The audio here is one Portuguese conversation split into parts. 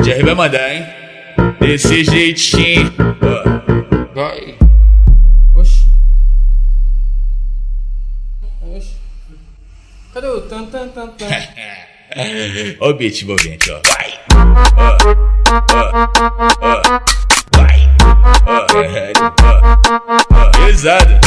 DJ vai mandar, hein? Desse jeitinho. Vai. Oxi. Oxi. Cadê o tan tan tan tan? Ó o beat envolvente, ó. Vai. Vai. Pesado.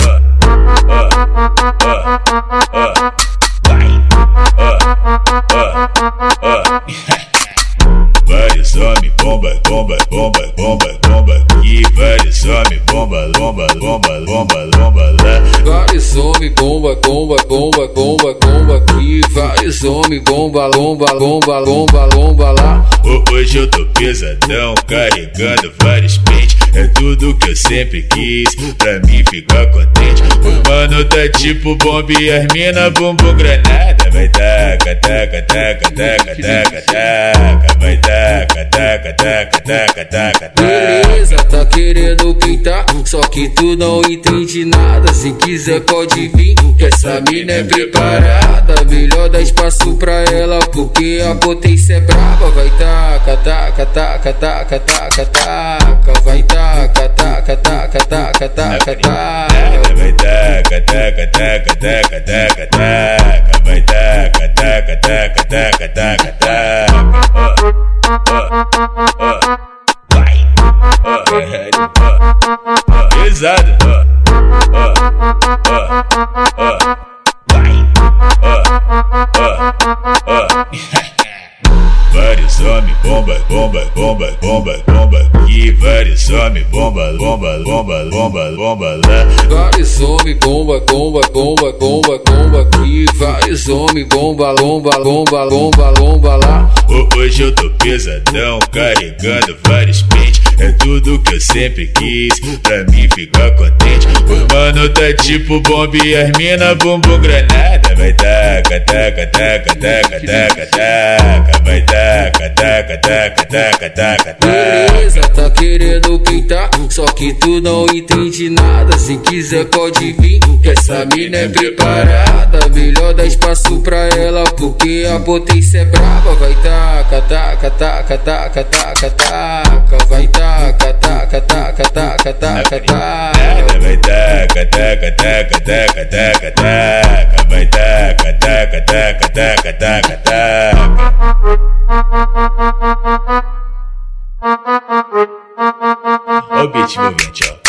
Bomba, bomba, bomba, bomba, bomba lá. Vários homens, bomba, bomba, bomba, bomba, bomba aqui. Vários homens, bomba, lomba, lomba, lomba, lomba lá. Ho- Hoje eu tô pesadão, carregando vários pentes. É tudo que eu sempre quis, pra mim ficar contente. O mano tá tipo bomba e as mina bumbum granada. Vai taca, taca, taca, taca, taca, taca. Vai taca, taca, taca, taca, taca, taca. Beleza, tá querendo pintar, só que tu não entende nada. Se quiser pode vir, que essa mina é preparada. Melhor dar espaço pra ela, porque a potência é brava. Vai taca, taca, taca, taca, taca, taca. Vai taca, taca, taca, taca, taca, taca. Vai taca, taca, taca, taca, taca, taca. Vai taca, taca, taca, taca, taca, taca. Vários homens, bomba, bomba, bomba, bomba, bomba. Que vários homens, bomba, bomba, bomba, bomba, bomba lá. Vários homens, bomba, bomba, bomba, bomba, bomba aqui. Vários homens, bomba, lomba, lomba, lomba, lomba lá. Ho- Hoje eu tô pesadão, carregando vários pentes. É tudo que eu sempre quis, pra mim ficar contente. O mano tá tipo bomba e as mina bumbum granada. Vai taca, taca, taca, taca, taca, taca. Vai taca, que tu não entende nada. Se quiser pode vir, que essa mina é preparada. Melhor dar espaço pra ela, porque a potência é brava. Vai taca, taca, taca, taca, taca, taca. Vai taca, taca, taca, taca, taca, taca. 别치가괜 찮.